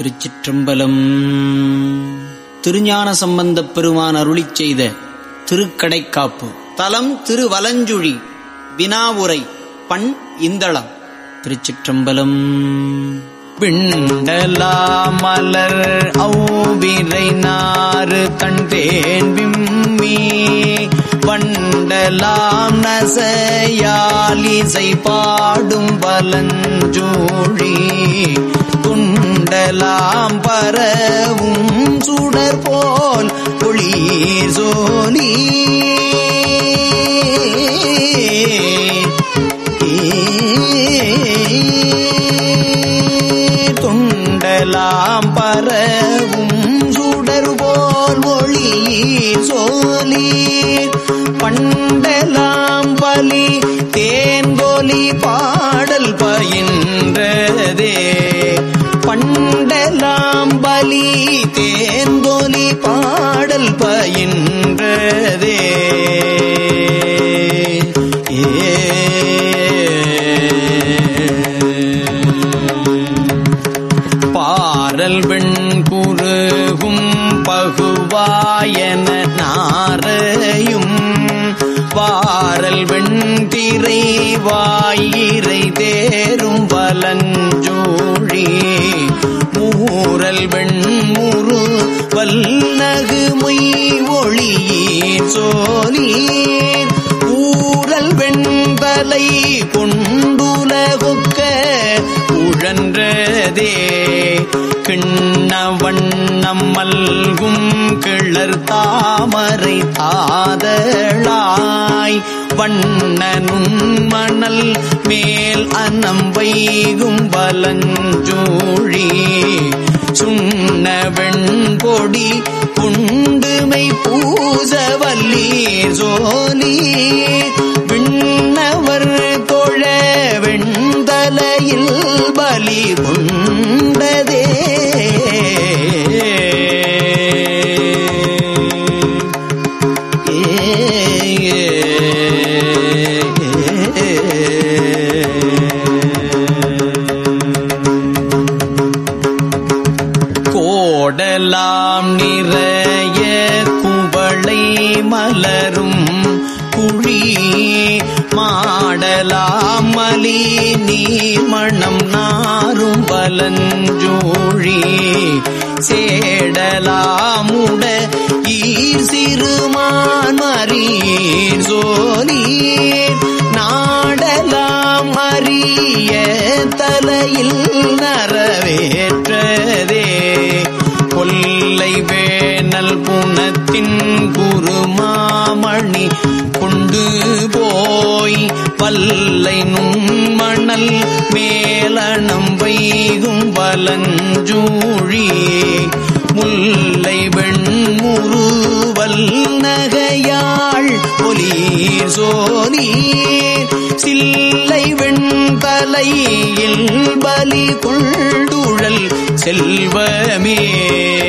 திருச்சிற்றம்பலம். திருஞான சம்பந்தப் பெருமான் அருளி செய்த திருக்கடைக்காப்பு. தலம் திருவலஞ்சுழி வினாவுரை பண் இந்தளம். திருச்சிற்றம்பலம். பிண்டலா மலர் ஔவிரை நாறு தண்டேன் விம்மி. வண்டலாம் நசையாலிசை பாடும் வலஞ்சூழி. துண்டலாம் பரவும் சுடர் போல் ஒளி சோனி தொண்டலாம் பரவும் சுடர் போல் ஒளி சோலி பண்டலாம் பலி தேன்கோலி பாடல் பயின்றதே பண்டலாம் பலி தேன்கோலி பாடல் பயின்றதே. பாரல் வெண் குறுகும் பகுவாயன நாரையும் வாரல் வெண்திரை வாயிரை தேரும் வலஞ்சோழி வெண்முரு வல்லகு மொய் ஒளியீர் சோலீர் ஊரல் வெண்பலை கொண்டுலகுக்க உழன்றதே. கிண்ண வண்ணம் மல்கும் கிளர் தாமரை தாதளாய். வண்ணனும் மணல் மேல் அன்னம் வைகும் பலஞ்சூழி சுண்ண வெண்பொடி புண்டுமை பூசவல்லீர் சோலி விண்ணவர் தொழ வெண்தலையில் பலி கொண்டதே குழி மாடலாமலி மலி நீர்மணம் நாரும் பலஞ்சோழி. சேடலாமுட ஈர் சிறுமான் மரீர் சோலீர் நாடலாம் அறிய தலையில் நரவேற்றதே கொல்லை வேணல் புனத்தின் குருமாமணி கொண்டு போய் பல்லை நுண்மணல் மேலணம் வைகும் வலஞ்சூழி. முல்லை வெண்முருவல் நகையாள் ஒலி சோதி சில்லை வெண்தலையில் பலி கொள்டுழல் செல்வமே.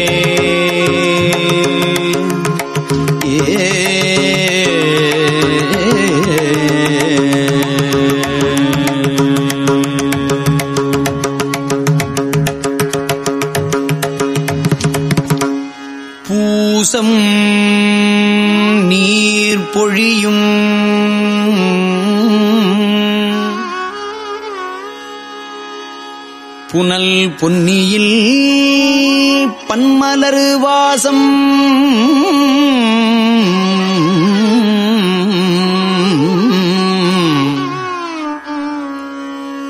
பூசம் நீர் பொழியும். புனல் பொன்னியில் பன்மலரு வாசம்.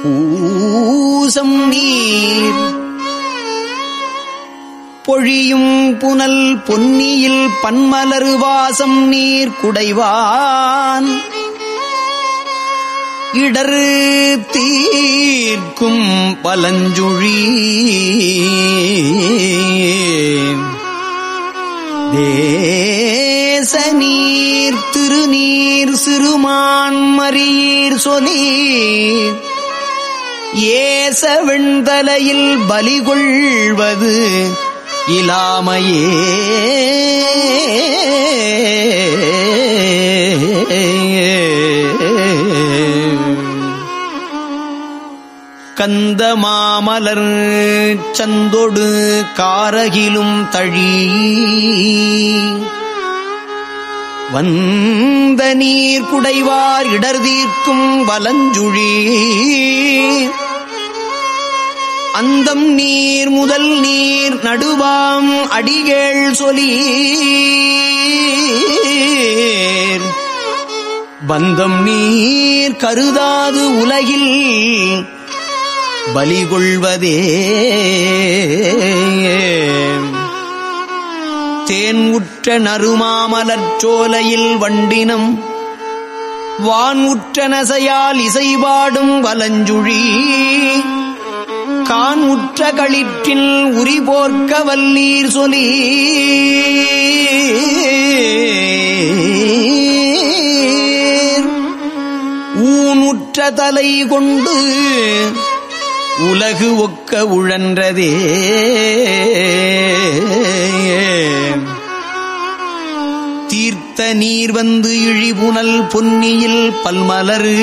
பூசம் நீர் பொழியும். புனல் பொன்னியில் பன்மலரு வாசம் நீர் குடைவான். இடரு தீர்க்கும் பலஞ்சுழி தேச நீர் திருநீர் சிறுமான் மரீர் சொலீர். ஏச வெண்தலையில் பலிகொள்வது இலாமையே. கந்த மாமலர் சந்தொடு காரகிலும் தழி. வந்த நீர் குடைவார் இடர் தீர்க்கும் வலஞ்சுழி அந்தம் நீர் முதல் நீர் நடுவாம் அடிகேள் சொலி பந்தம் நீர் கருதாது உலகில் பலிகொள்வதே தேன் உற்ற வண்டினம் வான் உற்ற நசையால் இசைபாடும் வலஞ்சுழி. கான் உற்ற களிற்றில் உரிபோர்க்க வல்லீர் சொலி ஊனுற்ற தலை கொண்டு உலகு ஒக்க உழன்றதே. தீர்த்த நீர் வந்து இழிபுனல் பொன்னியில் பல்மலரு.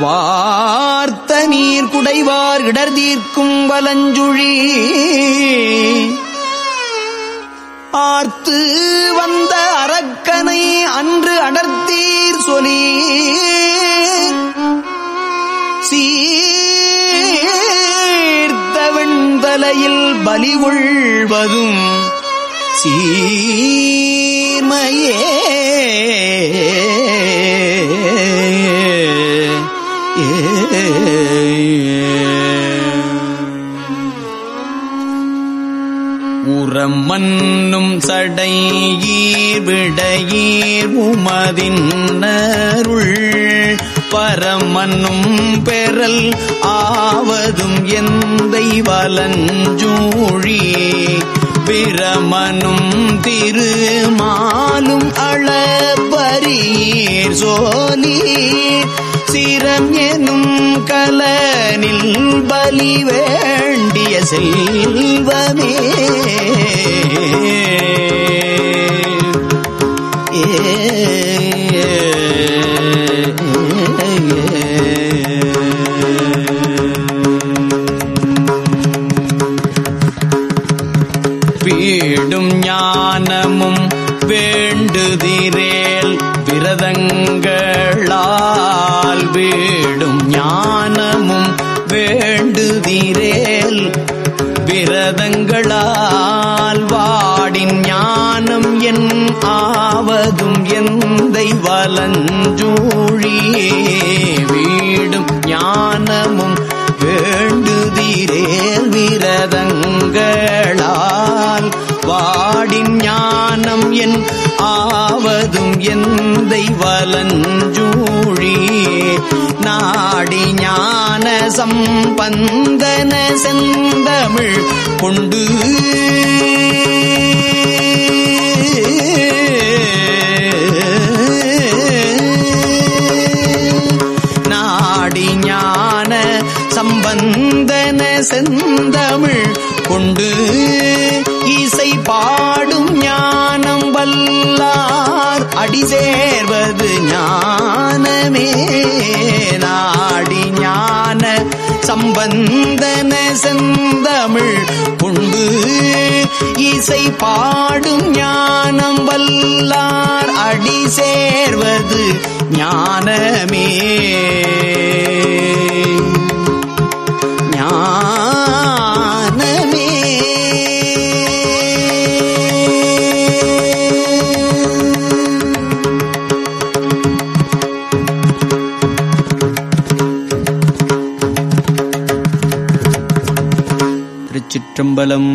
வார்த்த நீர் குடைவார் இடர் தீர்க்கும் வலஞ்சுழி. ஆர்த்து வந்த அரக்கனை அன்று அடர்த்தீர் சொலி. சீர்த்த வெண்தலையில் பலி உள்வதும் சீர்மையே. மன்னும் சடையீர் விடையீர் உமதின்னருள் பரமன்னும் பெறல் ஆவதும் எந்தை வலஞ்சூழி பிரமனும் திருமாலும் அளப்பரீர் சோலீர் சிரம் எனும் கலனில் பலி வேண்டிய செல்வமே. வீடும் ஞானமும் வேண்டுதிரேல் விரதங்களா விரதங்களால் வீடும் ஞானமும் வேண்டுதிரேல் விரதங்களால் வாடின் ஞானம் என் ஆவதும் எந்தை வலஞ்சூழியே. வீடும் ஞானமும் வேண்டுதிரேல் விரதங்களால். வாடின் ஞானம் என் ஆவதும் எந்தை வலஞ்சூழி நாடி ஞான சம்பந்தன செந்தமிழ் கொண்டு. சம்பந்தன செந்தமிழ் கொண்டு இசை பாடும் ஞானம் வல்லார் அடி சேர்வது ஞானமே. நாடி ஞான சம்பந்தன செந்தமிழ் கொண்டு இசை பாடும் ஞானம் வல்லார் அடி சேர்வது ஞானமே ஞானமே. சிற்றம்பலம்